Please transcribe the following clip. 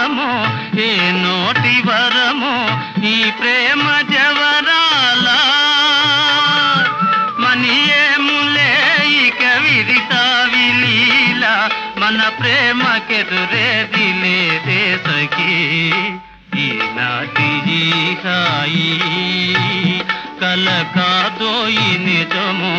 వరము ఏ నోటి వరము ఈ ప్రేమ జవరాల. మనియేములే ఇక విదితావిలీల మన ప్రేమకెదురేది లేదే సఖీ ఈనాటి ఈ హాయి కల కాదో ఈ నిజమో